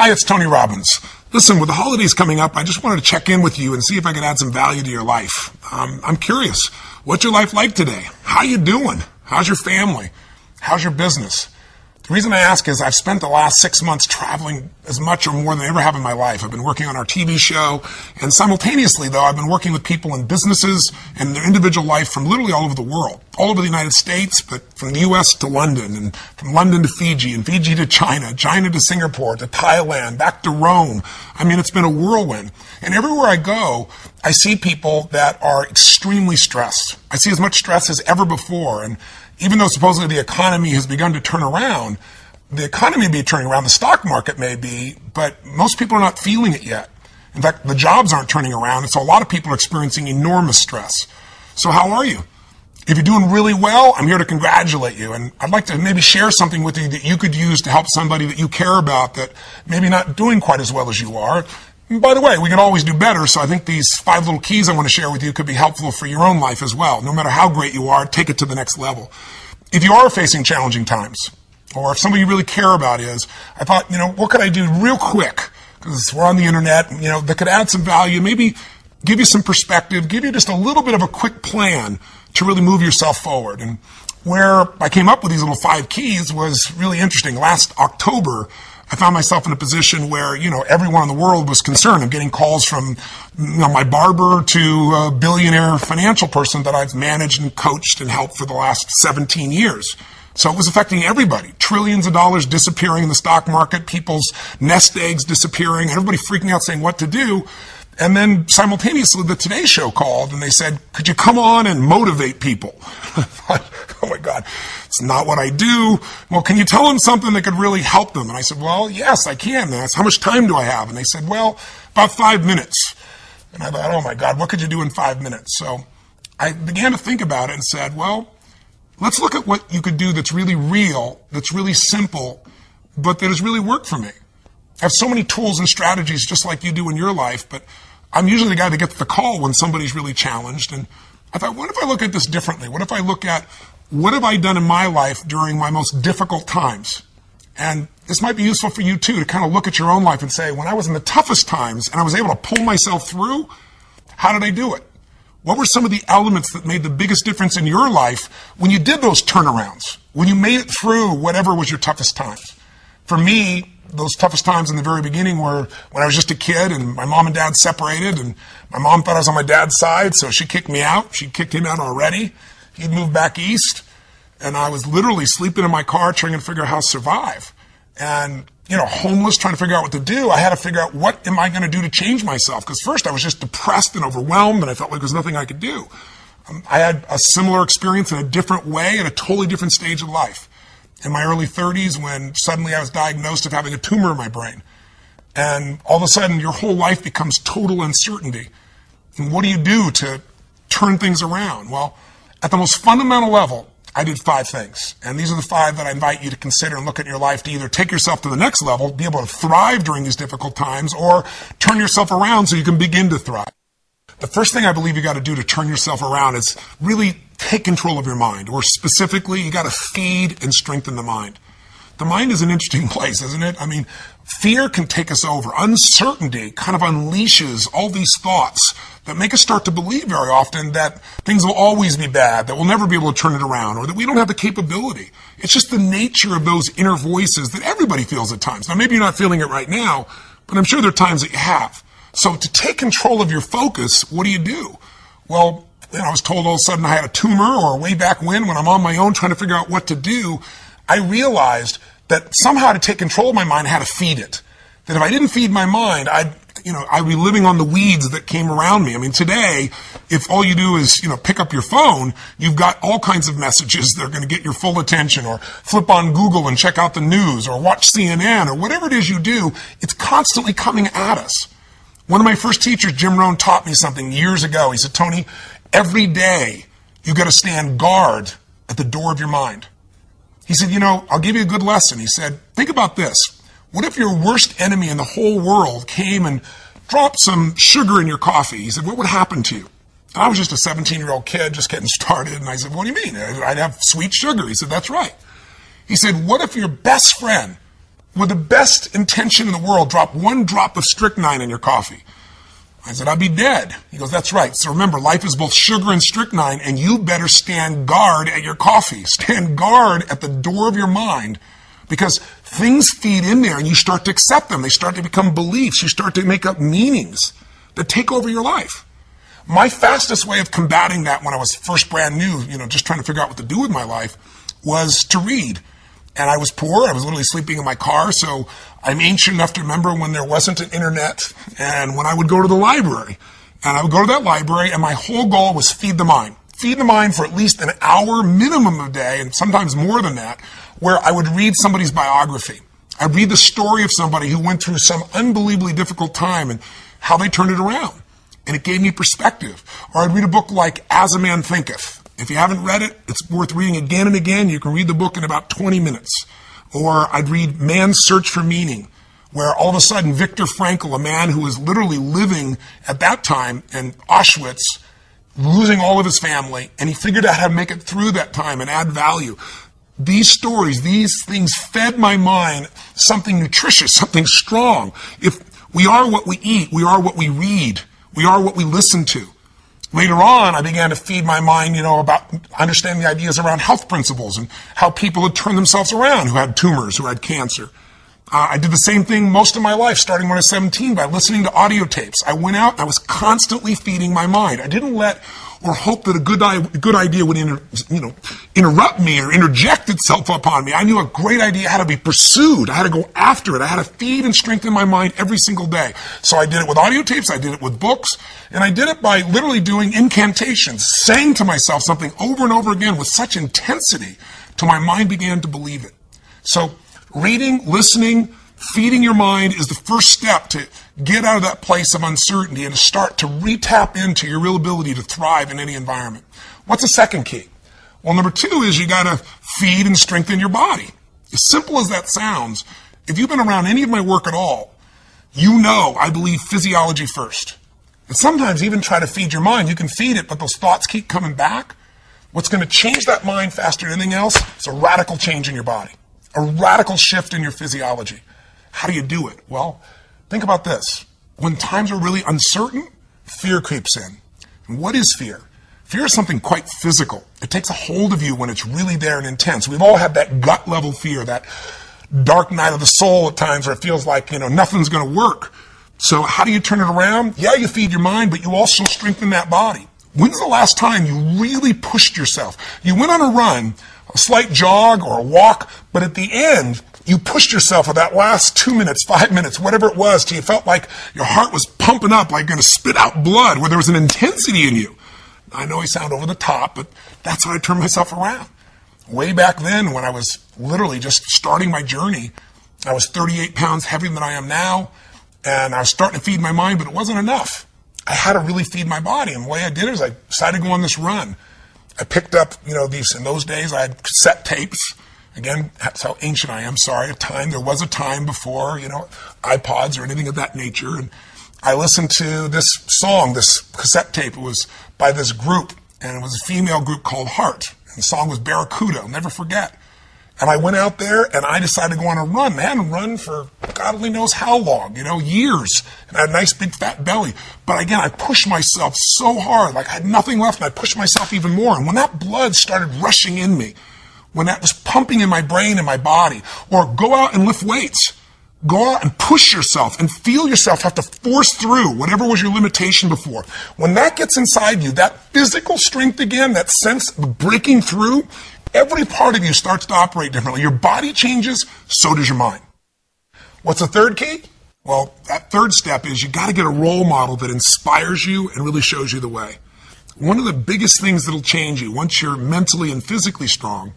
Hi, it's Tony Robbins. Listen, with the holidays coming up, I just wanted to check in with you and see if I could add some value to your life. Um, I'm curious, what's your life like today? How you doing? How's your family? How's your business? The reason I ask is I've spent the last six months traveling as much or more than I ever have in my life. I've been working on our TV show, and simultaneously, though, I've been working with people in businesses and their individual life from literally all over the world, all over the United States, but from the U.S. to London, and from London to Fiji, and Fiji to China, China to Singapore, to Thailand, back to Rome. I mean, it's been a whirlwind. And everywhere I go, I see people that are extremely stressed. I see as much stress as ever before, and even though supposedly the economy has begun to turn around, the economy may be turning around, the stock market may be, but most people are not feeling it yet. In fact, the jobs aren't turning around, and so a lot of people are experiencing enormous stress. So how are you? If you're doing really well, I'm here to congratulate you. And I'd like to maybe share something with you that you could use to help somebody that you care about that maybe not doing quite as well as you are. By the way, we can always do better, so I think these five little keys I want to share with you could be helpful for your own life as well. No matter how great you are, take it to the next level. If you are facing challenging times, or if somebody you really care about is, I thought, you know, what could I do real quick? Because we're on the internet, you know, that could add some value, maybe give you some perspective, give you just a little bit of a quick plan to really move yourself forward. And where I came up with these little five keys was really interesting. Last October, I found myself in a position where, you know, everyone in the world was concerned. I'm getting calls from, you know, my barber to a billionaire financial person that I've managed and coached and helped for the last 17 years. So it was affecting everybody. Trillions of dollars disappearing in the stock market, people's nest eggs disappearing, everybody freaking out saying what to do. And then simultaneously, the Today Show called and they said, Could you come on and motivate people? I thought, oh my God, it's not what I do. Well, can you tell them something that could really help them? And I said, Well, yes, I can. And How much time do I have? And they said, Well, about five minutes. And I thought, Oh my God, what could you do in five minutes? So I began to think about it and said, Well, Let's look at what you could do that's really real, that's really simple, but that has really worked for me. I have so many tools and strategies just like you do in your life, but I'm usually the guy that gets the call when somebody's really challenged. And I thought, what if I look at this differently? What if I look at what have I done in my life during my most difficult times? And this might be useful for you too to kind of look at your own life and say, when I was in the toughest times and I was able to pull myself through, how did I do it? What were some of the elements that made the biggest difference in your life when you did those turnarounds, when you made it through whatever was your toughest times? For me, those toughest times in the very beginning were when I was just a kid and my mom and dad separated and my mom thought I was on my dad's side, so she kicked me out. She kicked him out already. He'd moved back east and I was literally sleeping in my car trying to figure out how to survive. And you know, homeless, trying to figure out what to do, I had to figure out what am I going to do to change myself? Because first I was just depressed and overwhelmed and I felt like there was nothing I could do. Um, I had a similar experience in a different way at a totally different stage of life. In my early 30s, when suddenly I was diagnosed of having a tumor in my brain. And all of a sudden, your whole life becomes total uncertainty. And what do you do to turn things around? Well, at the most fundamental level, I did five things. And these are the five that I invite you to consider and look at your life to either take yourself to the next level, be able to thrive during these difficult times, or turn yourself around so you can begin to thrive. The first thing I believe you got to do to turn yourself around is really take control of your mind, or specifically, you got to feed and strengthen the mind. The mind is an interesting place, isn't it? I mean, fear can take us over. Uncertainty kind of unleashes all these thoughts that make us start to believe very often that things will always be bad, that we'll never be able to turn it around, or that we don't have the capability. It's just the nature of those inner voices that everybody feels at times. Now, maybe you're not feeling it right now, but I'm sure there are times that you have. So to take control of your focus, what do you do? Well, know, I was told all of a sudden I had a tumor, or way back when, when I'm on my own trying to figure out what to do, I realized that somehow to take control of my mind, I had to feed it. That if I didn't feed my mind, I'd you know, I'd be living on the weeds that came around me. I mean, today, if all you do is, you know, pick up your phone, you've got all kinds of messages that are going to get your full attention or flip on Google and check out the news or watch CNN or whatever it is you do. It's constantly coming at us. One of my first teachers, Jim Rohn, taught me something years ago. He said, Tony, every day you got to stand guard at the door of your mind. He said, you know, I'll give you a good lesson. He said, think about this. What if your worst enemy in the whole world came and dropped some sugar in your coffee? He said, What would happen to you? I was just a 17 year old kid just getting started. And I said, What do you mean? I'd have sweet sugar. He said, That's right. He said, What if your best friend with the best intention in the world, dropped one drop of strychnine in your coffee. I said, I'd be dead. He goes, That's right. So remember, life is both sugar and strychnine, and you better stand guard at your coffee. Stand guard at the door of your mind because things feed in there and you start to accept them. They start to become beliefs. You start to make up meanings that take over your life. My fastest way of combating that when I was first brand new, you know, just trying to figure out what to do with my life, was to read. And I was poor. I was literally sleeping in my car. So I'm ancient enough to remember when there wasn't an internet and when I would go to the library. And I would go to that library and my whole goal was feed the mind. Feed the mind for at least an hour minimum a day and sometimes more than that, where I would read somebody's biography. I'd read the story of somebody who went through some unbelievably difficult time and how they turned it around. And it gave me perspective. Or I'd read a book like As a Man Thinketh. If you haven't read it, it's worth reading again and again. You can read the book in about 20 minutes. Or I'd read Man's Search for Meaning, where all of a sudden Viktor Frankl, a man who was literally living at that time in Auschwitz, losing all of his family, and he figured out how to make it through that time and add value. These stories, these things fed my mind something nutritious, something strong. If we are what we eat, we are what we read, we are what we listen to. Later on, I began to feed my mind, you know, about understanding the ideas around health principles and how people had turned themselves around who had tumors, who had cancer. Uh, I did the same thing most of my life, starting when I was 17, by listening to audio tapes. I went out, I was constantly feeding my mind. I didn't let or hope that a good, good idea would inter, you know, interrupt me or interject itself upon me. I knew a great idea had to be pursued. I had to go after it. I had to feed and strengthen my mind every single day. So I did it with audio tapes, I did it with books, and I did it by literally doing incantations, saying to myself something over and over again with such intensity till my mind began to believe it. So reading, listening, feeding your mind is the first step to get out of that place of uncertainty and to start to retap into your real ability to thrive in any environment. What's the second key? Well, number two is you got to feed and strengthen your body. As simple as that sounds, if you've been around any of my work at all, you know I believe physiology first. And sometimes even try to feed your mind. You can feed it, but those thoughts keep coming back. What's going to change that mind faster than anything else is a radical change in your body, a radical shift in your physiology. How do you do it? Well, Think about this. When times are really uncertain, fear creeps in. And what is fear? Fear is something quite physical. It takes a hold of you when it's really there and intense. We've all had that gut level fear, that dark night of the soul at times where it feels like, you know, nothing's going to work. So how do you turn it around? Yeah, you feed your mind, but you also strengthen that body. When's the last time you really pushed yourself? You went on a run, a slight jog or a walk, but at the end, you pushed yourself for that last two minutes, five minutes, whatever it was, till you felt like your heart was pumping up, like going to spit out blood, where there was an intensity in you. I know I sound over the top, but that's how I turned myself around. Way back then, when I was literally just starting my journey, I was 38 pounds heavier than I am now, and I was starting to feed my mind, but it wasn't enough. I had to really feed my body, and the way I did it is I decided to go on this run. I picked up, you know, these, in those days I had cassette tapes, Again, that's how ancient I am. Sorry, a time there was a time before you know iPods or anything of that nature, and I listened to this song, this cassette tape. It was by this group, and it was a female group called Heart. And the song was Barracuda. I'll never forget. And I went out there and I decided to go on a run. I hadn't run for God only knows how long, you know, years. And I had a nice big fat belly. But again, I pushed myself so hard, like I had nothing left, and I pushed myself even more. And when that blood started rushing in me, when that was pumping in my brain and my body. Or go out and lift weights. Go out and push yourself and feel yourself have to force through whatever was your limitation before. When that gets inside you, that physical strength again, that sense of breaking through, every part of you starts to operate differently. Your body changes, so does your mind. What's the third key? Well, that third step is you got to get a role model that inspires you and really shows you the way. One of the biggest things that'll change you once you're mentally and physically strong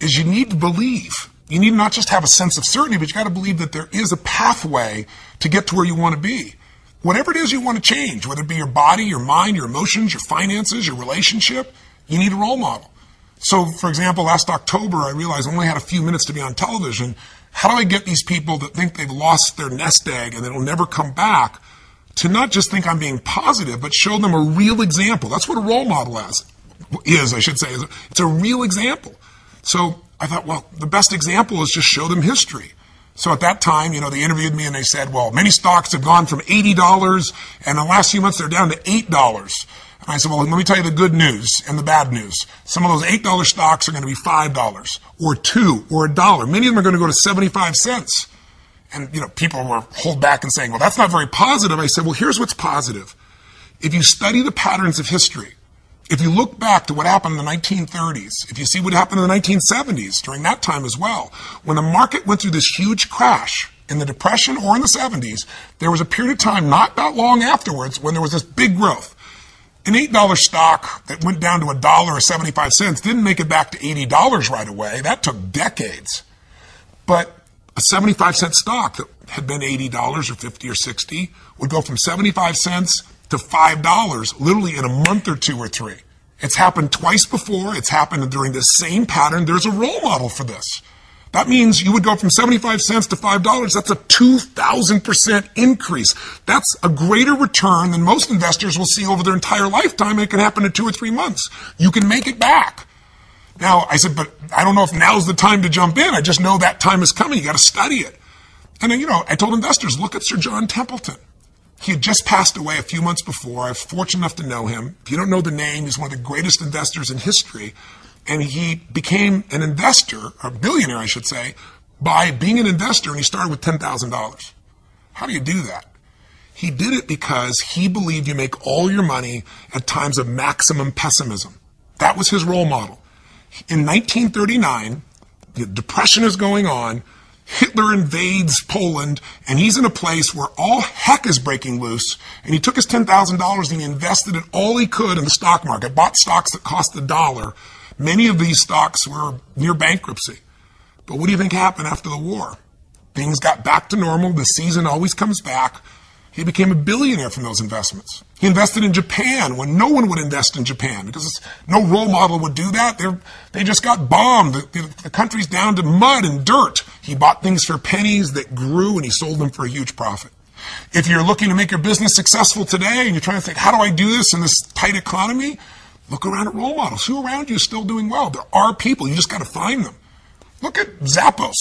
is you need to believe. You need not just have a sense of certainty, but you got to believe that there is a pathway to get to where you want to be. Whatever it is you want to change, whether it be your body, your mind, your emotions, your finances, your relationship, you need a role model. So, for example, last October, I realized I only had a few minutes to be on television. How do I get these people that think they've lost their nest egg and it'll never come back to not just think I'm being positive, but show them a real example? That's what a role model is, is I should say. It's a real example. So I thought, well, the best example is just show them history. So at that time, you know, they interviewed me and they said, well, many stocks have gone from $80 and the last few months they're down to $8. And I said, well, let me tell you the good news and the bad news. Some of those $8 stocks are going to be $5 or 2 or a dollar. Many of them are going to go to 75 cents. And, you know, people were hold back and saying, well, that's not very positive. I said, well, here's what's positive. If you study the patterns of history, if you look back to what happened in the 1930s, if you see what happened in the 1970s during that time as well, when the market went through this huge crash in the Depression or in the 70s, there was a period of time not that long afterwards when there was this big growth. An $8 stock that went down to a dollar or 75 cents didn't make it back to $80 right away. That took decades. But a 75 cent stock that had been $80 or 50 or 60 would go from 75 cents to $5 literally in a month or two or three. It's happened twice before. It's happened during the same pattern. There's a role model for this. That means you would go from 75 cents to $5. That's a 2,000% increase. That's a greater return than most investors will see over their entire lifetime. It can happen in two or three months. You can make it back. Now, I said, but I don't know if now's the time to jump in. I just know that time is coming. You got to study it. And then, you know, I told investors, look at Sir John Templeton. He had just passed away a few months before. I was fortunate enough to know him. If you don't know the name, he's one of the greatest investors in history. And he became an investor, a billionaire, I should say, by being an investor, and he started with $10,000. How do you do that? He did it because he believed you make all your money at times of maximum pessimism. That was his role model. In 1939, the depression is going on. Hitler invades Poland, and he's in a place where all heck is breaking loose. And he took his $10,000 and he invested it all he could in the stock market, bought stocks that cost a dollar. Many of these stocks were near bankruptcy. But what do you think happened after the war? Things got back to normal. The season always comes back. He became a billionaire from those investments. He invested in Japan when no one would invest in Japan because no role model would do that. They're, they just got bombed. The, the, the country's down to mud and dirt. He bought things for pennies that grew and he sold them for a huge profit. If you're looking to make your business successful today and you're trying to think, how do I do this in this tight economy? Look around at role models. Who around you is still doing well? There are people. You just got to find them. Look at Zappos.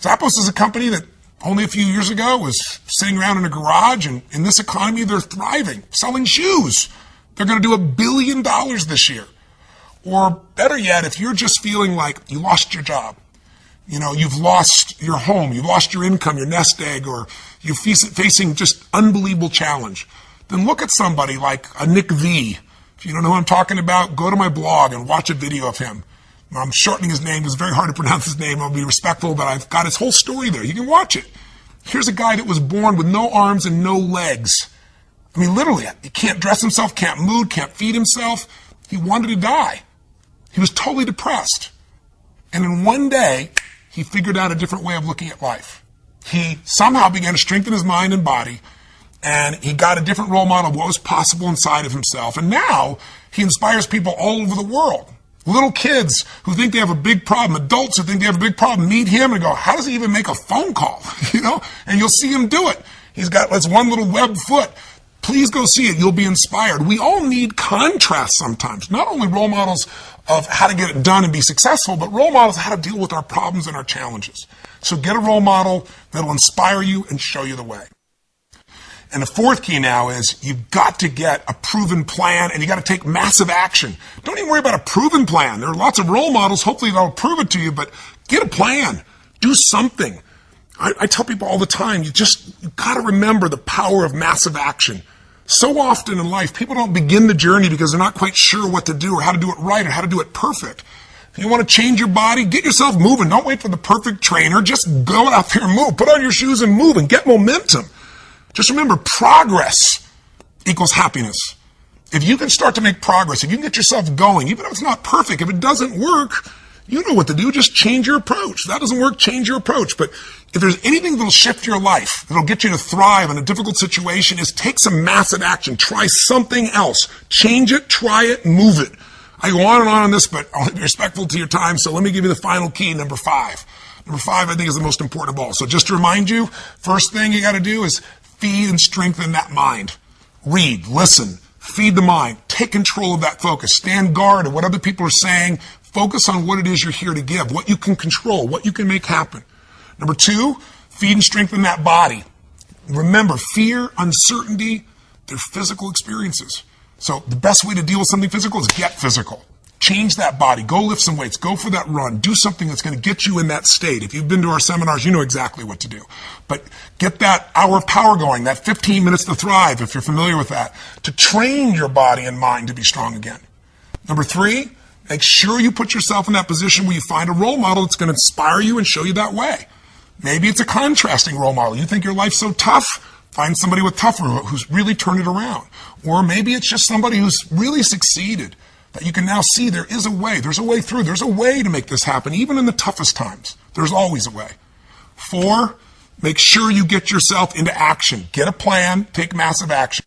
Zappos is a company that only a few years ago was sitting around in a garage, and in this economy, they're thriving, selling shoes. They're going to do a billion dollars this year. Or better yet, if you're just feeling like you lost your job, you know, you've lost your home, you've lost your income, your nest egg, or you're facing just unbelievable challenge, then look at somebody like a Nick V. If you don't know who I'm talking about, go to my blog and watch a video of him. I'm shortening his name. It's very hard to pronounce his name. I'll be respectful, but I've got his whole story there. You can watch it. Here's a guy that was born with no arms and no legs. I mean, literally, he can't dress himself, can't move, can't feed himself. He wanted to die. He was totally depressed. And in one day, he figured out a different way of looking at life. He somehow began to strengthen his mind and body, and he got a different role model of what was possible inside of himself. And now he inspires people all over the world. Little kids who think they have a big problem, adults who think they have a big problem, meet him and go, how does he even make a phone call? you know, and you'll see him do it. He's got this one little web foot. Please go see it. You'll be inspired. We all need contrast sometimes. Not only role models of how to get it done and be successful, but role models how to deal with our problems and our challenges. So get a role model that'll inspire you and show you the way. And the fourth key now is you've got to get a proven plan and you got to take massive action. Don't even worry about a proven plan. There are lots of role models. Hopefully they'll prove it to you, but get a plan. Do something. I, I tell people all the time, you just, you got to remember the power of massive action. So often in life, people don't begin the journey because they're not quite sure what to do or how to do it right or how to do it perfect. If you want to change your body, get yourself moving. Don't wait for the perfect trainer. Just go out there and move. Put on your shoes and move and get momentum. Just remember, progress equals happiness. If you can start to make progress, if you can get yourself going, even if it's not perfect, if it doesn't work, you know what to do. Just change your approach. That doesn't work, change your approach. But if there's anything that'll shift your life, that'll get you to thrive in a difficult situation, is take some massive action. Try something else. Change it, try it, move it. I go on and on on this, but I'll be respectful to your time. So let me give you the final key, number five. Number five, I think, is the most important of all. So just to remind you, first thing you got to do is feed and strengthen that mind. Read, listen, feed the mind, take control of that focus, stand guard of what other people are saying, focus on what it is you're here to give, what you can control, what you can make happen. Number two, feed and strengthen that body. Remember, fear, uncertainty, they're physical experiences. So the best way to deal with something physical is get physical. Change that body. Go lift some weights. Go for that run. Do something that's going to get you in that state. If you've been to our seminars, you know exactly what to do. But get that hour of power going, that 15 minutes to thrive, if you're familiar with that, to train your body and mind to be strong again. Number three, make sure you put yourself in that position where you find a role model that's going to inspire you and show you that way. Maybe it's a contrasting role model. You think your life's so tough? Find somebody with tougher who's really turned it around. Or maybe it's just somebody who's really succeeded that you can now see there is a way. There's a way through. There's a way to make this happen, even in the toughest times. There's always a way. Four, make sure you get yourself into action. Get a plan, take massive action.